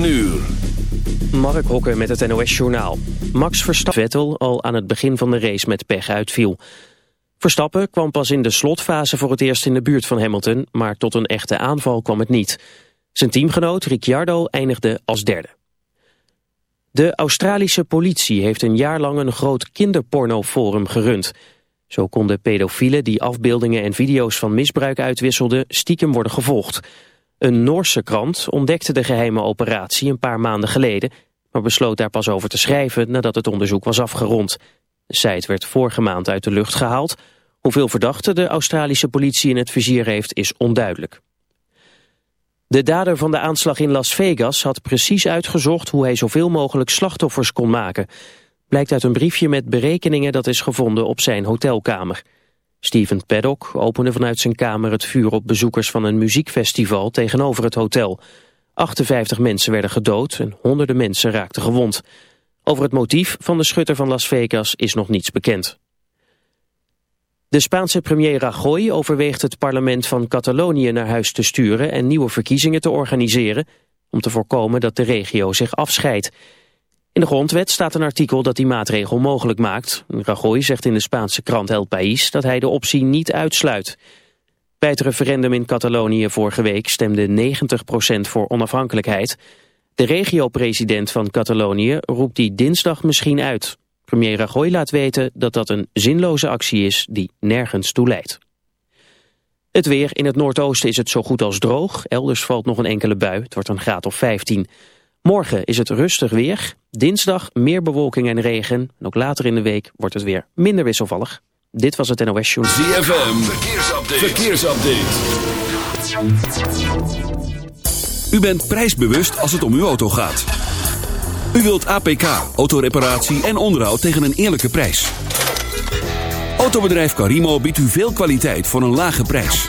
9 uur. Mark Hokker met het NOS Journaal. Max Verstappen Vettel al aan het begin van de race met pech uitviel. Verstappen kwam pas in de slotfase voor het eerst in de buurt van Hamilton... maar tot een echte aanval kwam het niet. Zijn teamgenoot Ricciardo eindigde als derde. De Australische politie heeft een jaar lang een groot kinderpornoforum gerund. Zo konden pedofielen die afbeeldingen en video's van misbruik uitwisselden... stiekem worden gevolgd... Een Noorse krant ontdekte de geheime operatie een paar maanden geleden... maar besloot daar pas over te schrijven nadat het onderzoek was afgerond. De site werd vorige maand uit de lucht gehaald. Hoeveel verdachten de Australische politie in het vizier heeft is onduidelijk. De dader van de aanslag in Las Vegas had precies uitgezocht... hoe hij zoveel mogelijk slachtoffers kon maken. Blijkt uit een briefje met berekeningen dat is gevonden op zijn hotelkamer... Steven Paddock opende vanuit zijn kamer het vuur op bezoekers van een muziekfestival tegenover het hotel. 58 mensen werden gedood en honderden mensen raakten gewond. Over het motief van de schutter van Las Vegas is nog niets bekend. De Spaanse premier Rajoy overweegt het parlement van Catalonië naar huis te sturen en nieuwe verkiezingen te organiseren om te voorkomen dat de regio zich afscheidt. In de grondwet staat een artikel dat die maatregel mogelijk maakt. Rajoy zegt in de Spaanse krant El País dat hij de optie niet uitsluit. Bij het referendum in Catalonië vorige week stemde 90% voor onafhankelijkheid. De regio-president van Catalonië roept die dinsdag misschien uit. Premier Rajoy laat weten dat dat een zinloze actie is die nergens toe leidt. Het weer. In het noordoosten is het zo goed als droog. Elders valt nog een enkele bui. Het wordt een graad of 15. Morgen is het rustig weer. Dinsdag meer bewolking en regen. En ook later in de week wordt het weer minder wisselvallig. Dit was het NOS Journal. ZFM, verkeersupdate. verkeersupdate. U bent prijsbewust als het om uw auto gaat. U wilt APK, autoreparatie en onderhoud tegen een eerlijke prijs. Autobedrijf Carimo biedt u veel kwaliteit voor een lage prijs.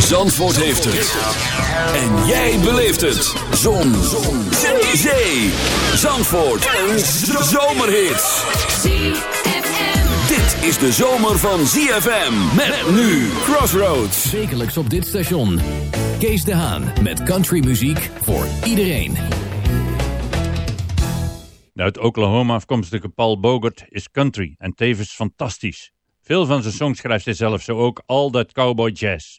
Zandvoort heeft het. En jij beleeft het. Zon. Zon. Zee. Zee. Zandvoort. Een zomerhit. Dit is de zomer van ZFM. Met nu Crossroads. Wekelijks op dit station. Kees de Haan met countrymuziek voor iedereen. De uit Oklahoma afkomstige Paul Bogert is country en tevens fantastisch. Veel van zijn songs schrijft hij zelf, zo ook All That Cowboy Jazz.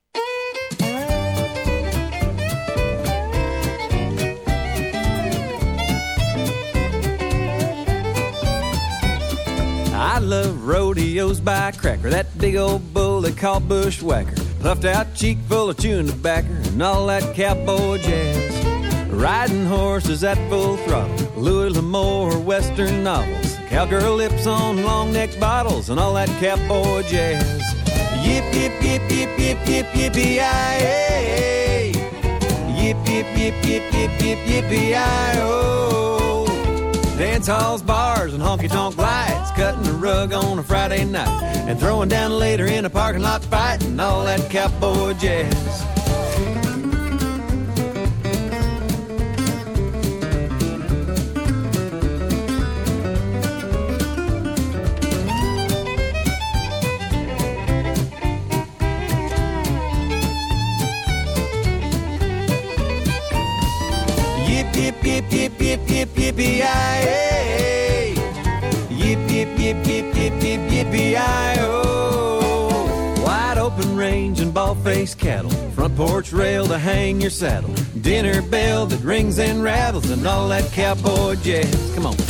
I love rodeos by Cracker, that big old bull they call Bushwhacker. Puffed out cheek full of chewing tobacco and all that cowboy jazz. Riding horses at full throttle, Louis L'Amour western novels. Cowgirl lips on long neck bottles and all that cowboy jazz. Yip, yip, yip, yip, yip, yip, yippee, yi Yip, yip, yip, yip, yip, yip, yippee, yi oh. Dance halls, bars, and honky tonk lights, cutting a rug on a Friday night, and throwing down later in a parking lot fight, and all that cowboy jazz. Yip, yip, yip, yip, yippee, yi Yip, yip, yip, yip, yip, yip, yippee, yi oh. Wide open range and ball-faced cattle, front porch rail to hang your saddle, dinner bell that rings and rattles, and all that cowboy jazz. Come on.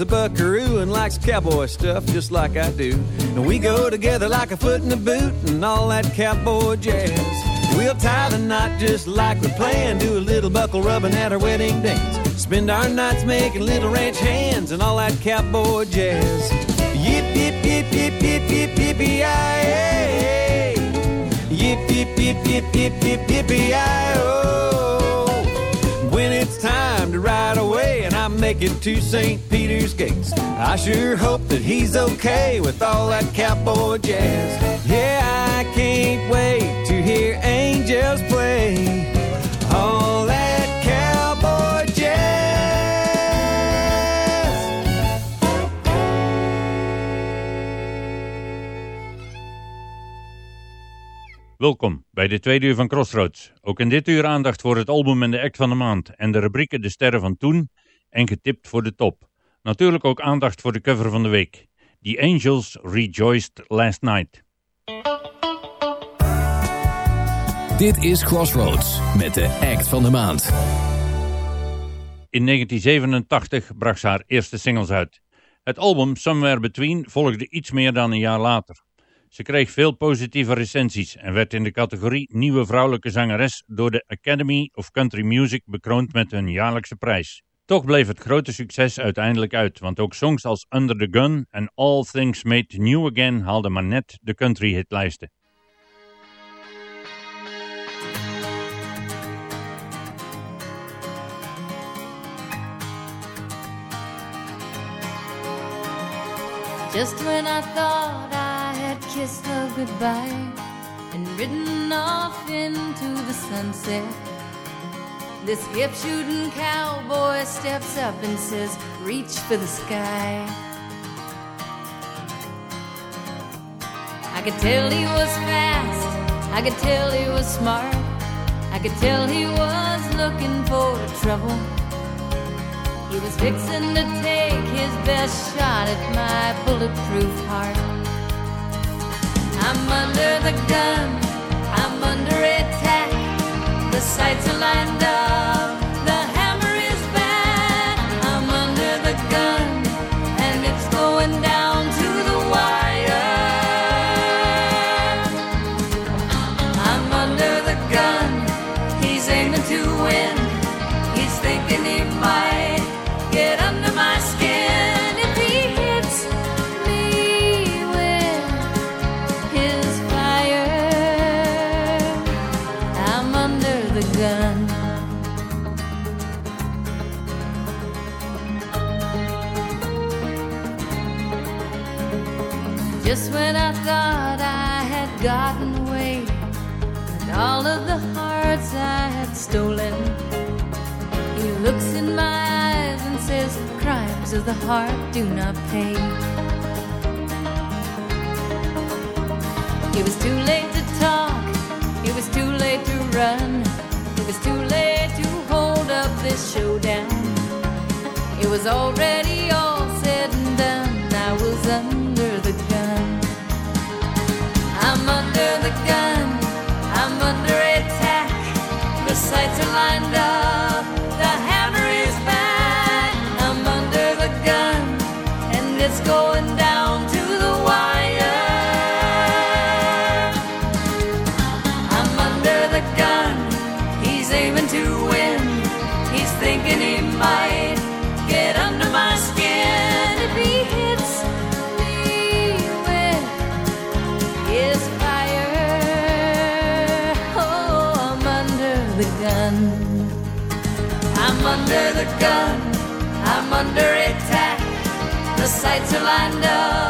a buckaroo and likes cowboy stuff just like I do. And we go together like a foot in a boot and all that cowboy jazz. We'll tie the knot just like we plan, do a little buckle rubbing at our wedding dance. Spend our nights making little ranch hands and all that cowboy jazz. Yip, yip, yip, yip, yip, yip, yip yip Yip, yip, yip, yip, yip, yip, yippee, aye, oh. When it's time to ride away make it to St. Peter's gates, I sure hope that he's okay with all that cowboy jazz. Yeah, I can't wait to hear angels play. All that cowboy jazz. Welkom bij de tweede uur van Crossroads. Ook in dit uur aandacht voor het album en de act van de maand en de rubrieken De Sterren van Toen en Getipt voor de Top. Natuurlijk ook aandacht voor de cover van de week. The Angels Rejoiced Last Night. Dit is Crossroads met de act van de maand. In 1987 bracht ze haar eerste singles uit. Het album Somewhere Between volgde iets meer dan een jaar later. Ze kreeg veel positieve recensies en werd in de categorie Nieuwe Vrouwelijke Zangeres door de Academy of Country Music bekroond met hun jaarlijkse prijs. Toch bleef het grote succes uiteindelijk uit, want ook songs als Under the Gun en All Things Made New Again haalden maar net de country hitlijsten. Just when I thought I had kissed her goodbye and ridden off into the sunset, this hip shooting cowboy steps up and says, Reach for the sky. I could tell he was fast, I could tell he was smart, I could tell he was looking for trouble. He was fixing to take his best shot at my bulletproof heart. I'm under the gun, I'm under attack. The sights are lined up, heart do not pay. It was too late to talk, it was too late to run, it was too late to hold up this showdown. It was already all said and done, I was under the gun. I'm under the gun, I'm under attack. The sights are lined up, gun. I'm under attack. The sights are lined up.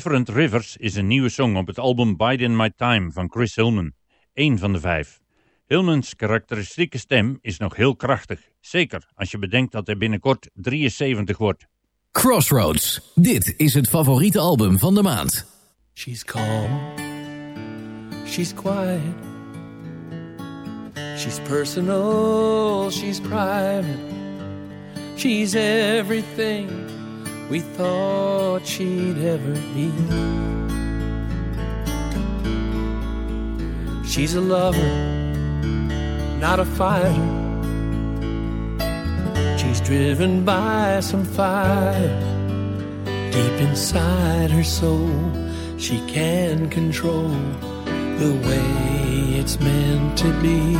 Different Rivers is een nieuwe song op het album Bide in My Time van Chris Hillman. Eén van de vijf. Hillmans karakteristieke stem is nog heel krachtig. Zeker als je bedenkt dat hij binnenkort 73 wordt. Crossroads. Dit is het favoriete album van de maand. She's calm. She's quiet. She's personal. She's private. She's everything we thought she'd ever be. She's a lover, not a fighter. She's driven by some fire deep inside her soul. She can control the way it's meant to be.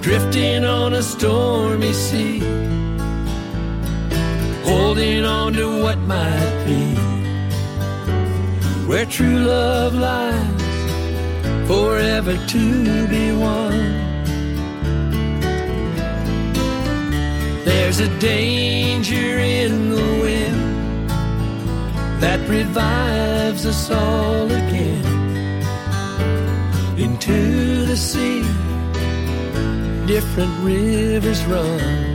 Drifting on a stormy sea holding on to what might be. Where true love lies, forever to be won. There's a danger in the wind that revives us all again into the sea. Different rivers run.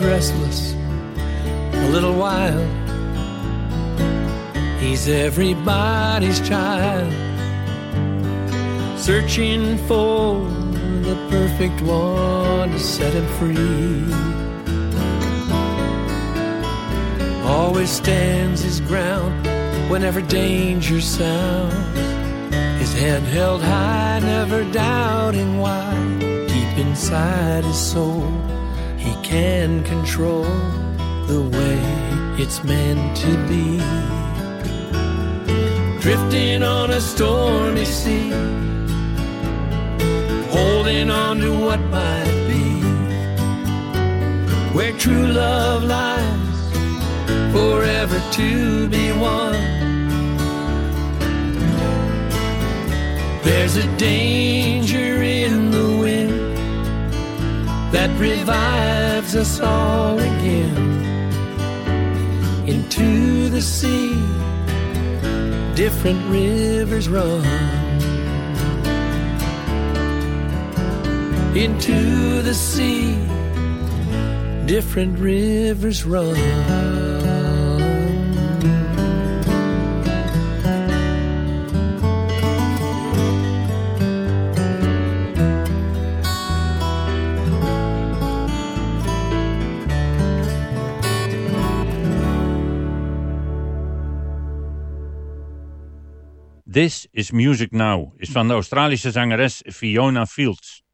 Restless, a little wild. He's everybody's child, searching for the perfect one to set him free. Always stands his ground whenever danger sounds. His head held high, never doubting why. Deep inside his soul can control the way it's meant to be. Drifting on a stormy sea, holding on to what might be. Where true love lies, forever to be won. There's a danger in that revives us all again into the sea. Different rivers run into the sea. Different rivers run. This is Music Now is van de Australische zangeres Fiona Fields.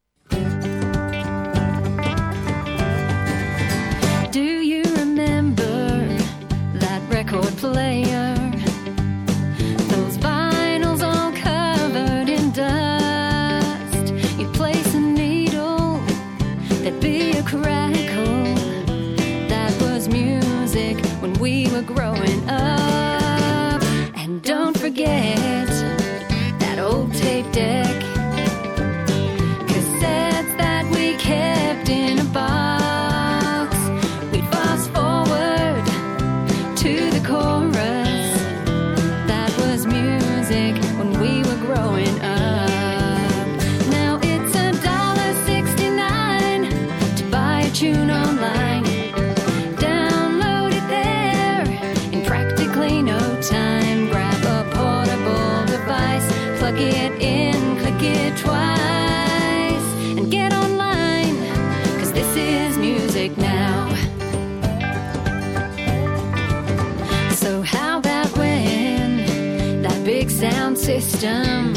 Sound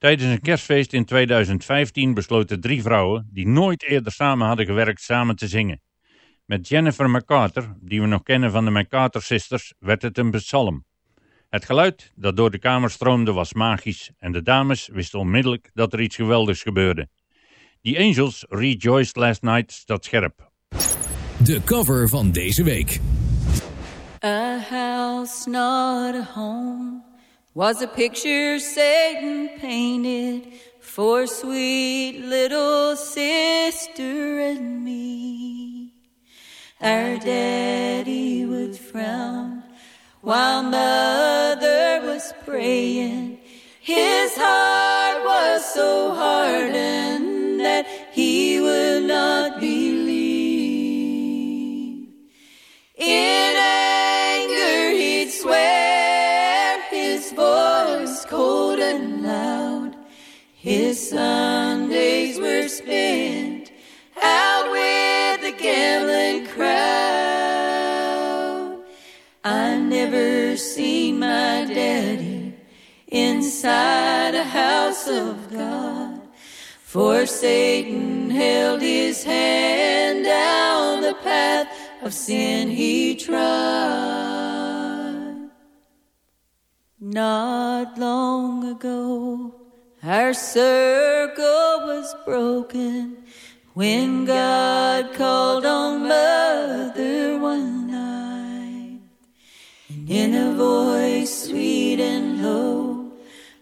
Tijdens een kerstfeest in 2015 besloten drie vrouwen, die nooit eerder samen hadden gewerkt, samen te zingen. Met Jennifer McCarter, die we nog kennen van de McCarter Sisters, werd het een psalm. Het geluid dat door de kamer stroomde was magisch en de dames wisten onmiddellijk dat er iets geweldigs gebeurde. The Angels Rejoiced Last Night staat scherp. De cover van deze week. A house not a home was a picture Satan painted for sweet little sister and me. Our daddy would frown while mother was praying. His heart was so hardened that he would not believe. In anger, he'd swear, his voice cold and loud. His Sundays were spent gambling crowd. I never seen my daddy inside a house of God. For Satan held his hand down the path of sin he trod. Not long ago, our circle was broken when God called on Mother one night. And in a voice sweet and low,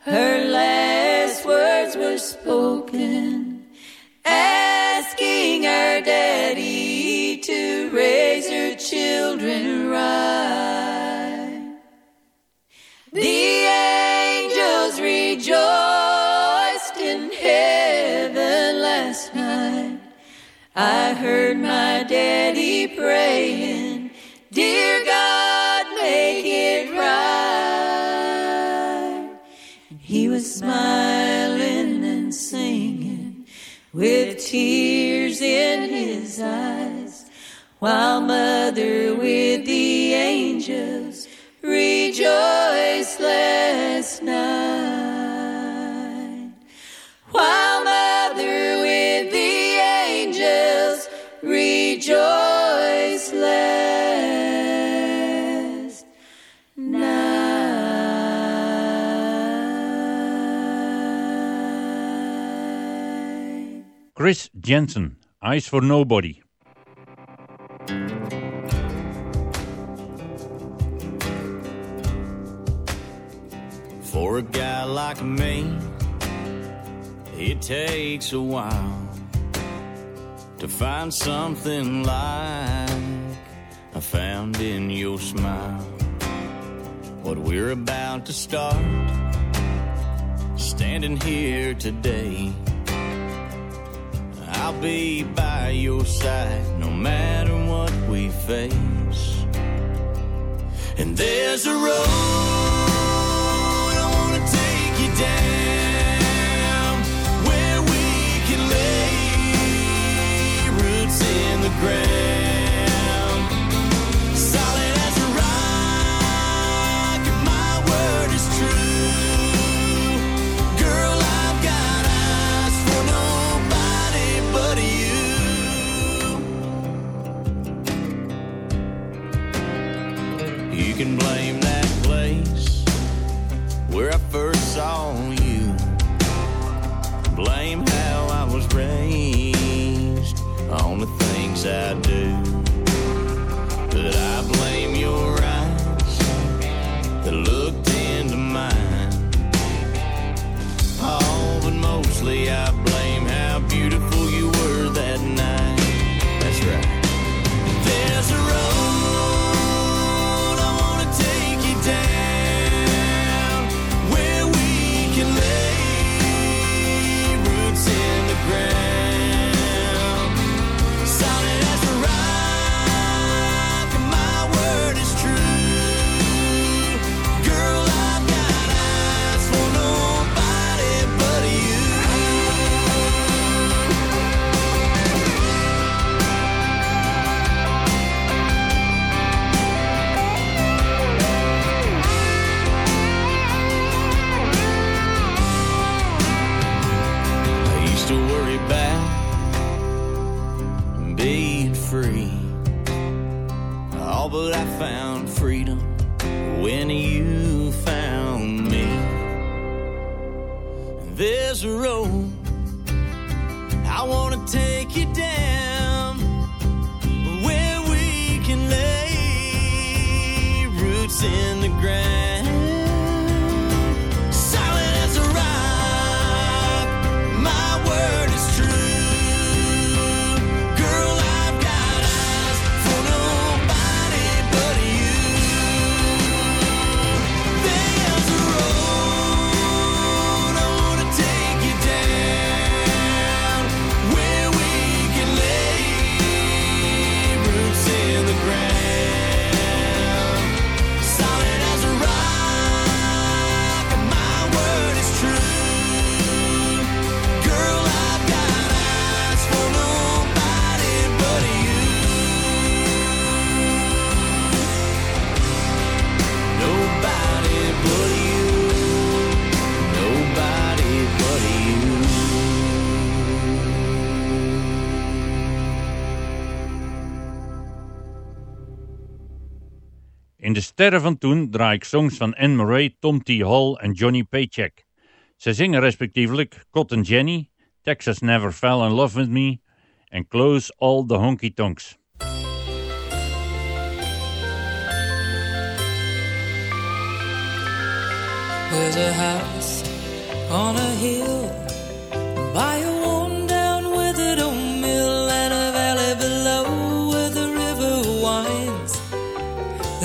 her last words were spoken, praying, Dear God, make it right. He was smiling and singing with tears in his eyes, while Mother with the angels rejoiced last night. Chris Jensen, Eyes for Nobody. For a guy like me, it takes a while to find something like I found in your smile. What we're about to start, standing here today. I'll be by your side no matter what we face. And there's a road I wanna take you down where we can lay roots in the ground. Can blame that place where I first saw you. Blame how I was raised on the things I do. to worry about being free. All but I found freedom when you found me. There's a road I wanna take you down where we can lay roots in. In de sterren van toen draai ik songs van Anne Murray, Tom T. Hall en Johnny Paycheck. Ze zingen respectievelijk Cotton Jenny, Texas Never Fell in Love With Me en Close All the Honky Tonks. House on a hill by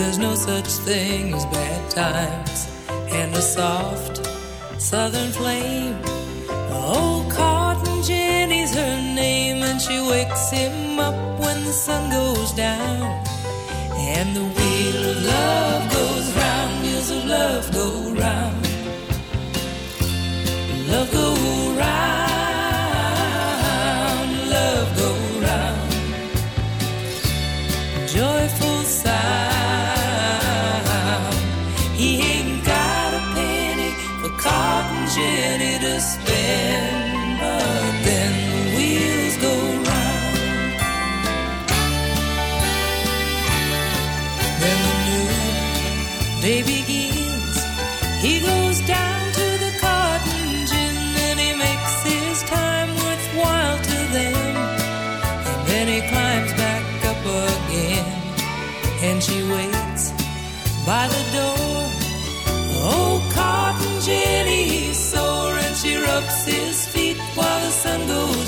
There's no such thing as bad times and a soft southern flame. Oh, Cotton Jenny's her name, and she wakes him up when the sun goes down. And the wheel of love goes round, wheels of love go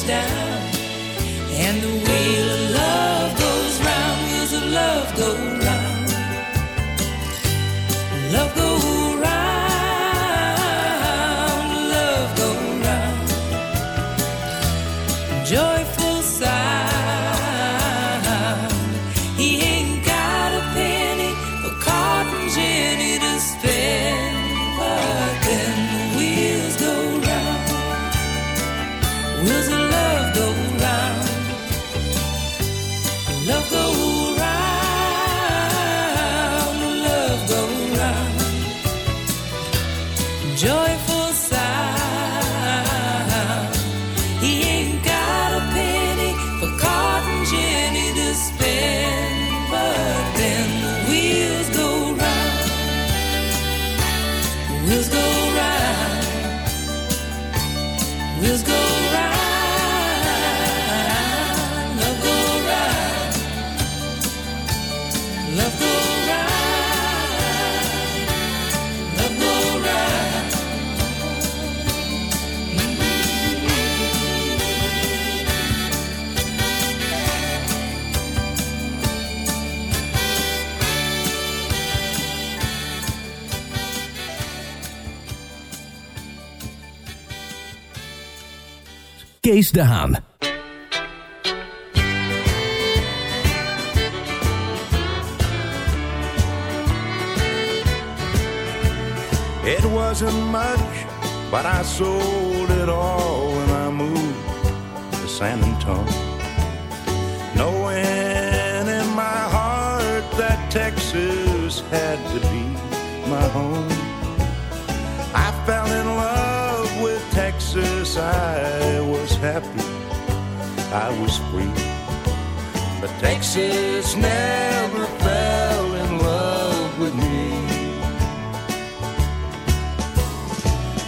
down. Kees de Haan. It wasn't much, but I sold it all when I moved to San Antonio. Knowing in my heart that Texas had to be my home. I was happy. I was free. But Texas never fell in love with me.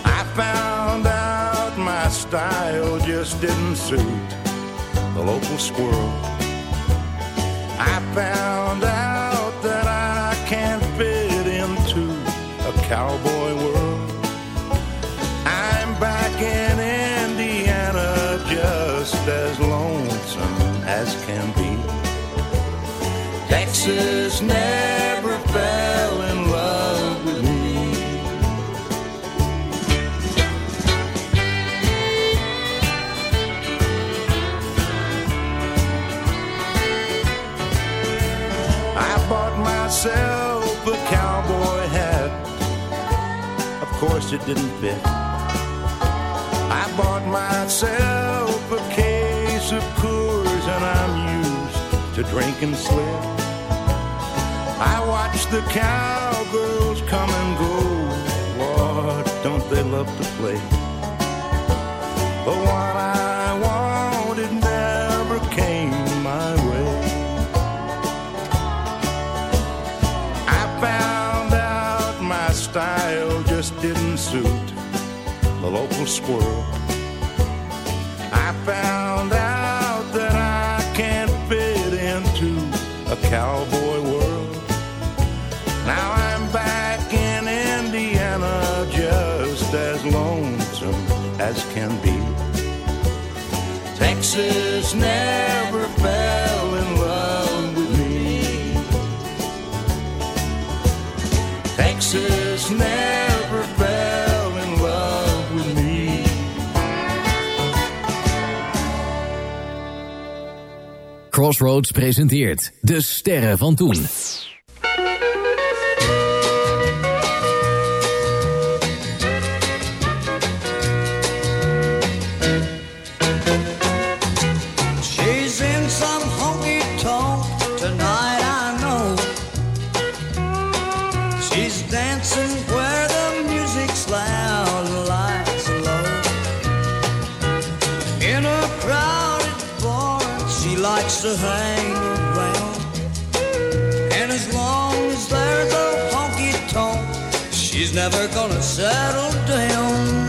I found out my style just didn't suit the local squirrel. I found Texas never fell in love with me. I bought myself a cowboy hat. Of course, it didn't fit. I bought myself a case of Coors, and I'm used to drinking slip. Watch the cowgirls come and go. Lord, don't they love to play? The one I wanted never came my way. I found out my style just didn't suit the local squirrel. I found out that I can't fit into a cowboy Texas never fell in love with me. Texas never fell in love with me. Crossroads presenteert De Sterren van Toen. Likes to hang around. And as long as there's a honky tonk, she's never gonna settle down.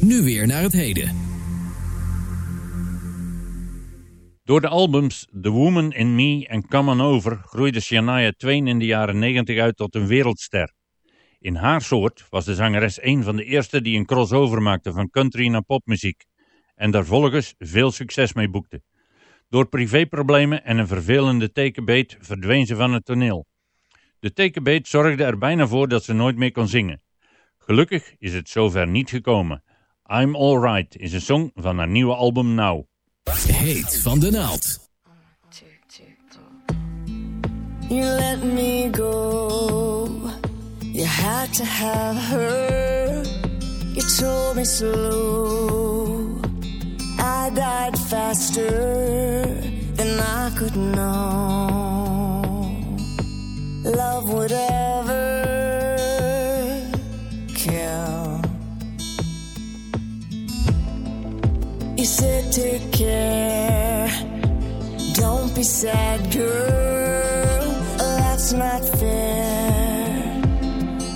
Nu weer naar het heden. Door de albums The Woman in Me en Come On Over groeide Shania Twain in de jaren 90 uit tot een wereldster. In haar soort was de zangeres een van de eerste die een crossover maakte van country naar popmuziek en daar volgens veel succes mee boekte. Door privéproblemen en een vervelende tekenbeet verdween ze van het toneel. De tekenbeet zorgde er bijna voor dat ze nooit meer kon zingen. Gelukkig is het zover niet gekomen. I'm Alright is een song van haar nieuwe album Now. Heet van de naald. You let me go. You had to have her. You told me slow. I died faster than I could know. Love would ever You said take care. Don't be sad, girl. That's not fair.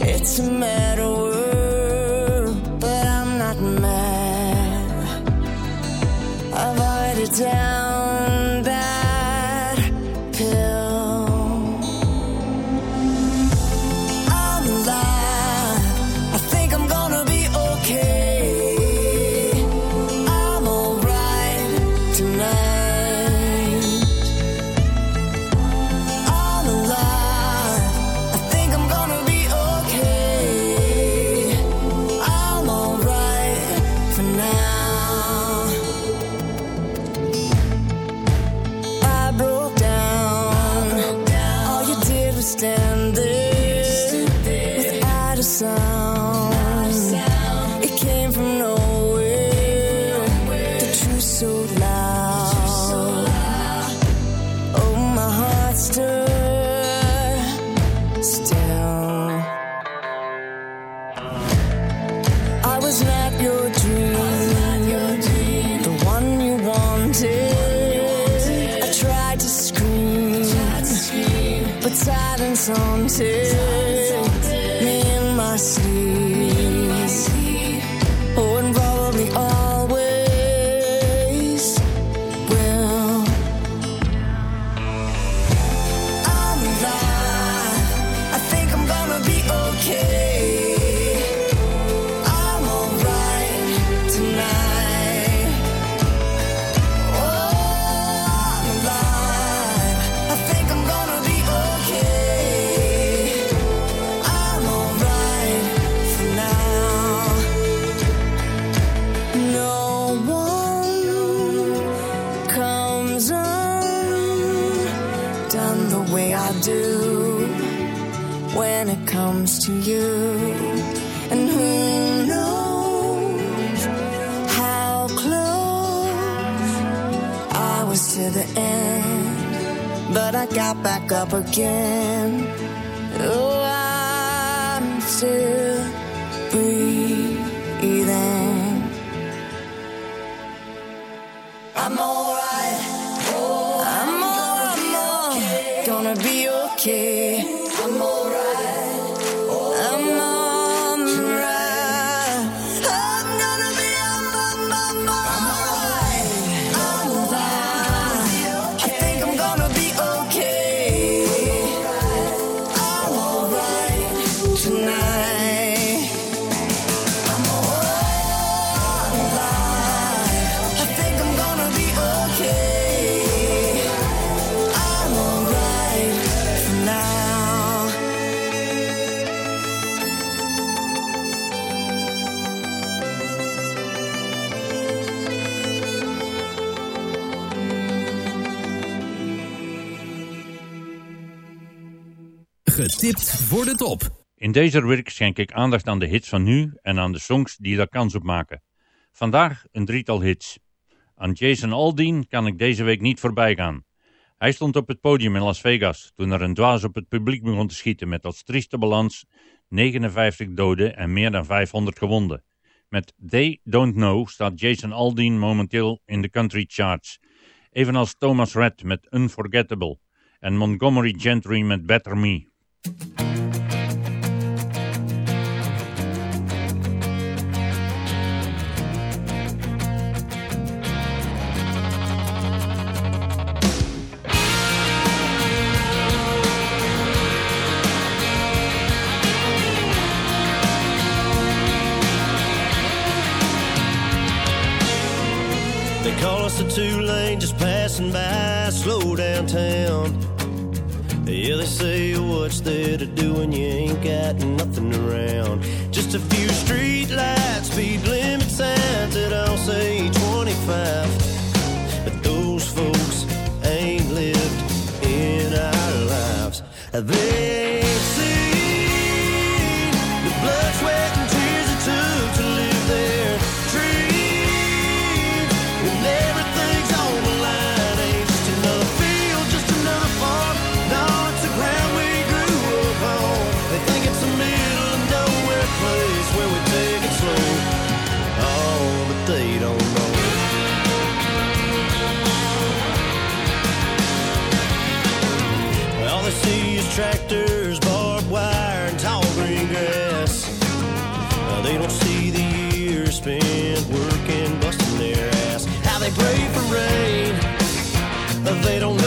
It's a matter world, but I'm not mad. I've already down the end, but I got back up again. Oh, I'm still breathing. I'm voor top. In deze rubriek schenk ik aandacht aan de hits van nu en aan de songs die daar kans op maken. Vandaag een drietal hits. Aan Jason Aldean kan ik deze week niet voorbij gaan. Hij stond op het podium in Las Vegas toen er een dwaas op het publiek begon te schieten met als trieste balans 59 doden en meer dan 500 gewonden. Met They Don't Know staat Jason Aldean momenteel in de country charts. Evenals Thomas Red met Unforgettable en Montgomery Gentry met Better Me. Just passing by, slow downtown. Yeah, they say what's there to do when you ain't got nothing around. Just a few street lights, speed limit signs that all say 25. But those folks ain't lived in our lives. They tractors, barbed wire, and tall green grass. Uh, they don't see the years spent working, busting their ass. How they pray for rain. They don't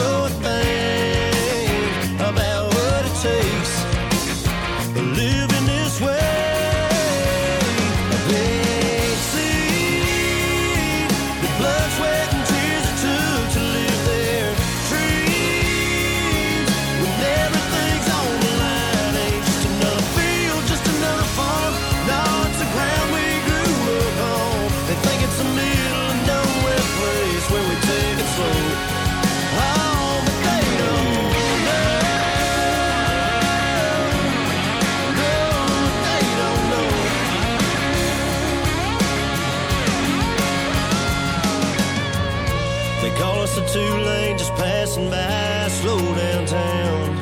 call us a two lane just passing by, slow downtown.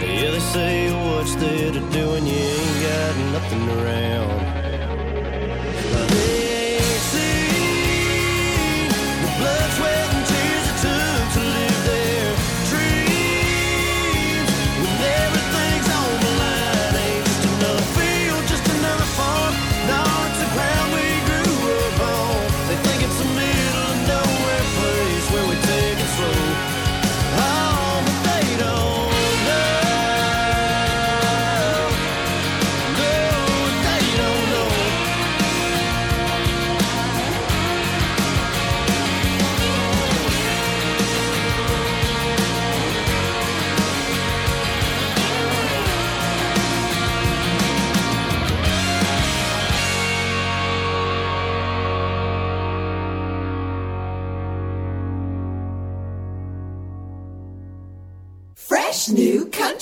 Yeah, they say what's there to do when you ain't got nothing around.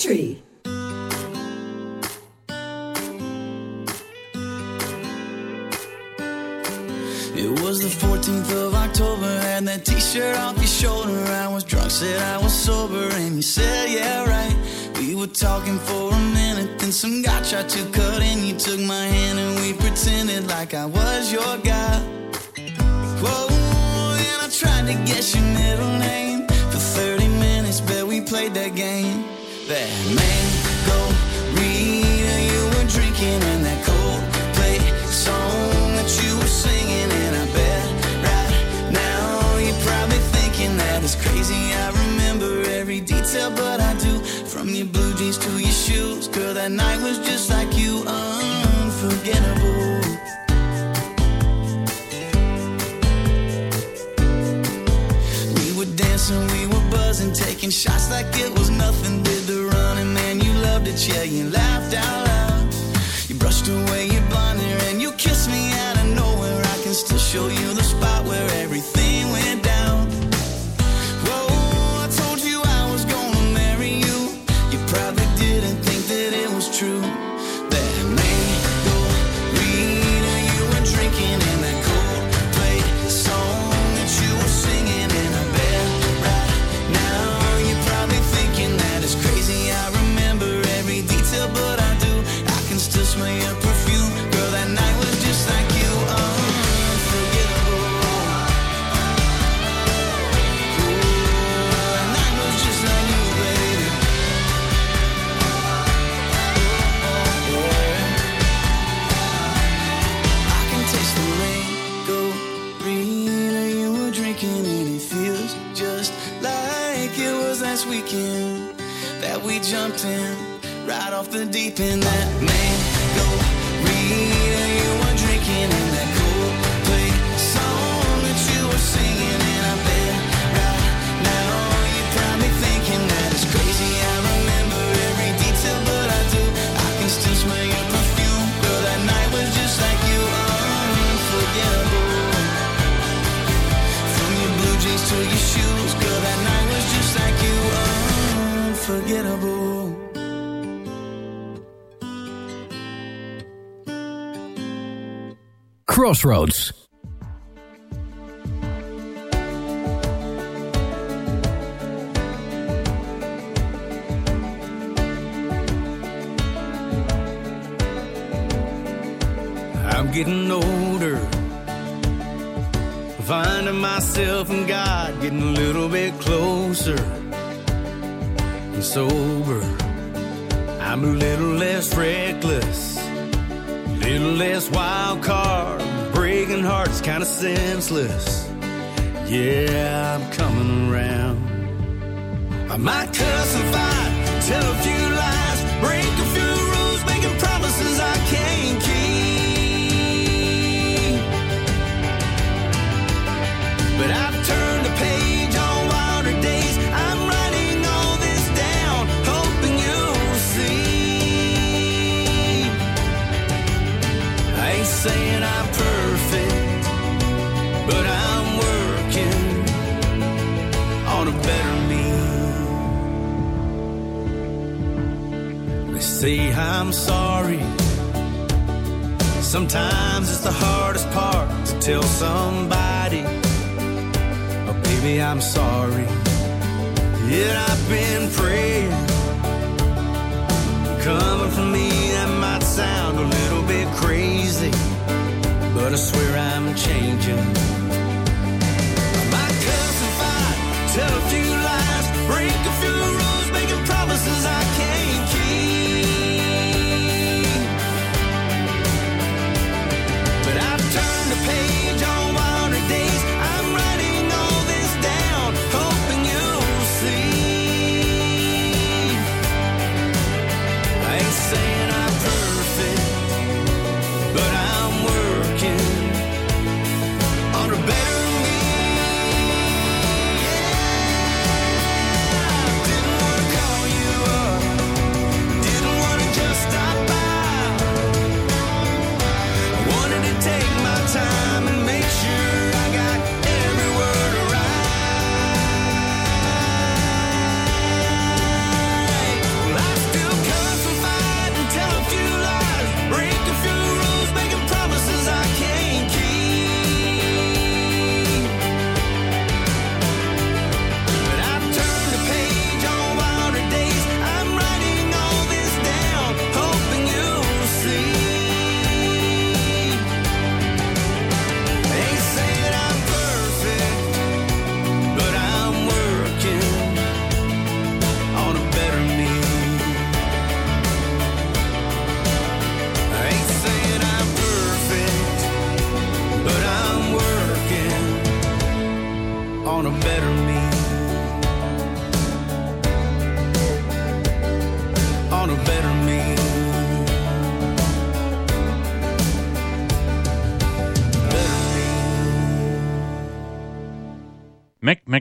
Country. It was the 14th of October, had that t-shirt off your shoulder. I was drunk, said I was sober, and you said, yeah, right. We were talking for a minute, then some guy tried to cut in. You took my hand and we pretended like I was your guy. Whoa, and I tried to guess your middle name. For 30 minutes, bet we played that game. That mango Rita you were drinking and that Coldplay song that you were singing. And I bet right now you're probably thinking that it's crazy. I remember every detail, but I do. From your blue jeans to your shoes, girl, that night was just like you, unforgettable. We were dancing, we were buzzing, taking shots like it was nothing. Loved it, yeah, you laughed out loud. You brushed away your blonde hair and you kissed me out of nowhere. I can still show you the off the Crossroads. I'm getting older, finding myself and God getting a little bit closer and sober. I'm a little less reckless, a little less wild card, breaking hearts kind of senseless. Yeah, I'm coming around. I might cuss and fight, say I'm sorry. Sometimes it's the hardest part to tell somebody. Oh, baby, I'm sorry. Yet I've been praying. Coming from me, that might sound a little bit crazy, but I swear I'm changing.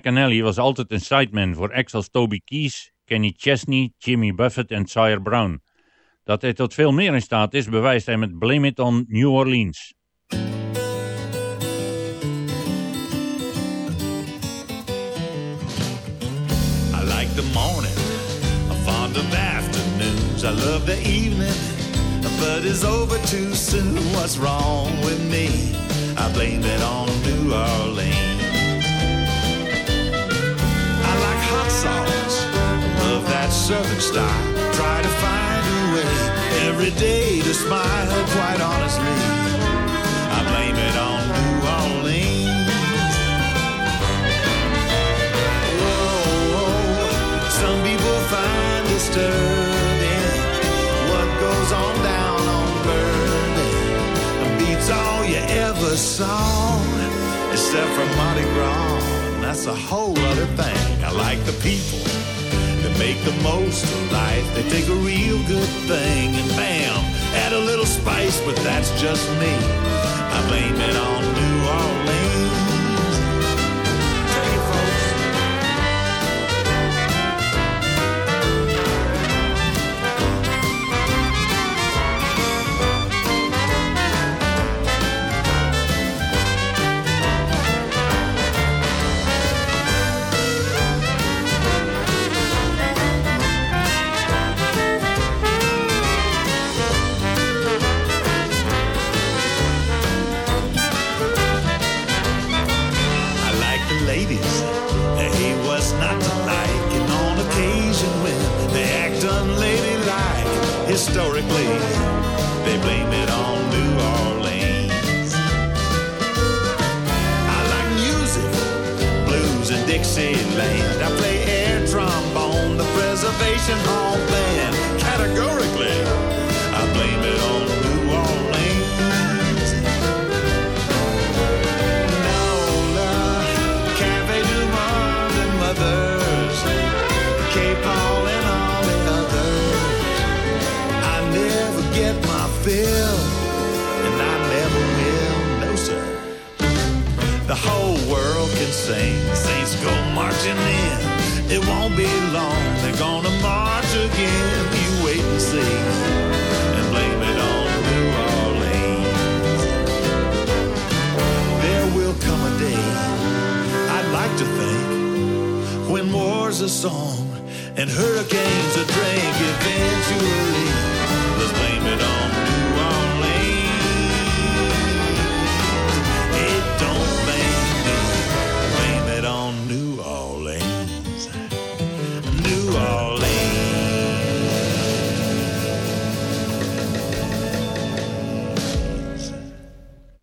McAnally was altijd een sideman voor acts als Toby Keith, Kenny Chesney, Jimmy Buffett en Sire Brown. Dat hij tot veel meer in staat is, bewijst hij met Blame It on New Orleans. I like the morning, I'm fond of afternoons. I love the evening, but it's over too soon. What's wrong with me? I blame it on New Orleans. Sauce, love that southern style. Try to find a way every day to smile. Quite honestly, I blame it on New Orleans. Whoa, some people find disturbing what goes on down on Bourbon. Beats all you ever saw, except for Mardi Gras. That's a whole other thing. I like the people that make the most of life. They take a real good thing and bam, add a little spice, but that's just me. I blame it on New Orleans. Can saints go marching in. It won't be long, they're gonna march again. You wait and see, and blame it on New Orleans. There will come a day, I'd like to think, when war's a song and hurricanes a drink eventually. Let's blame it on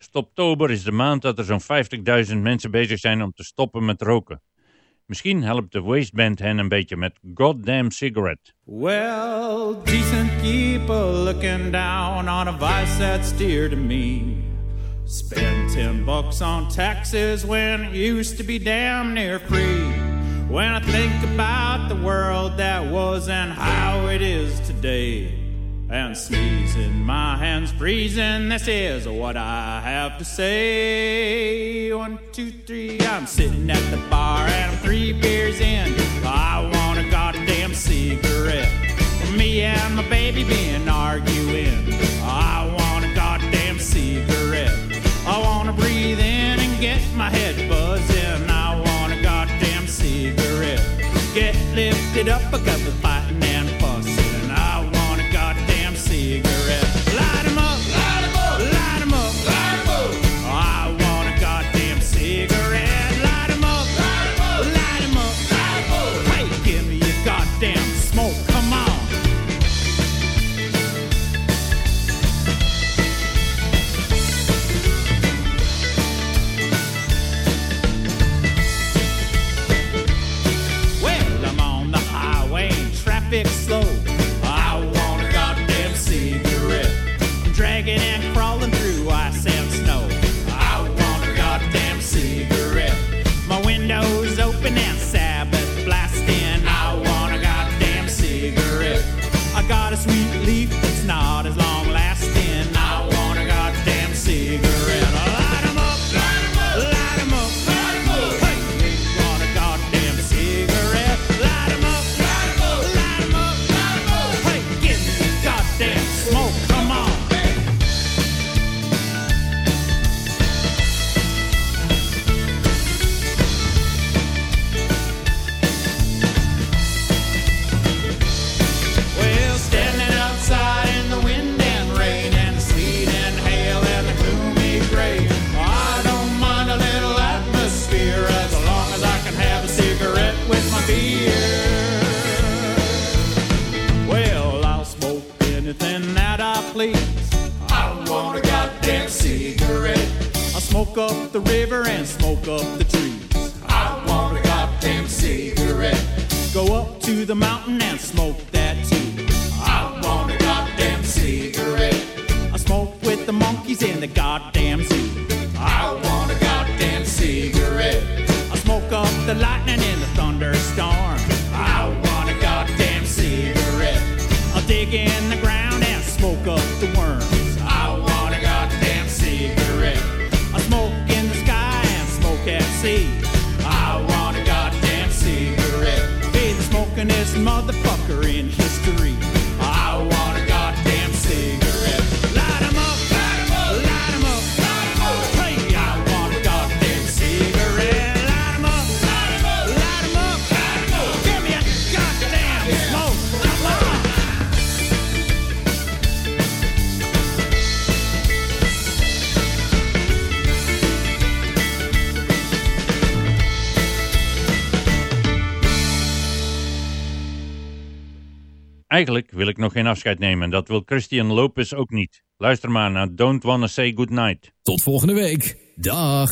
Stoptober is de maand dat er zo'n 50.000 mensen bezig zijn om te stoppen met roken. Misschien helpt de Wasteband hen een beetje met Goddamn Cigarette. Well, decent people looking down on a vice that's dear to me. Spend ten bucks on taxes when it used to be damn near free. When I think about the world that was and how it is today, and sneezing, my hands freezing, this is what I have to say. One, two, three, I'm sitting at the bar and I'm three beers in. I want a goddamn cigarette. Me and my baby been arguing. I want a goddamn cigarette. I wanna breathe in and get my head buzzing. I want a goddamn cigarette. Get lifted up because we're fighting thunderstorm. I want a goddamn cigarette. I'll dig in the ground and smoke up the worms. I want a goddamn cigarette. I'll smoke in the sky and smoke at sea. I want a goddamn cigarette. Be the smokinest motherfucker in history. Eigenlijk wil ik nog geen afscheid nemen en dat wil Christian Lopez ook niet. Luister maar naar Don't Wanna Say Goodnight. Tot volgende week. Dag.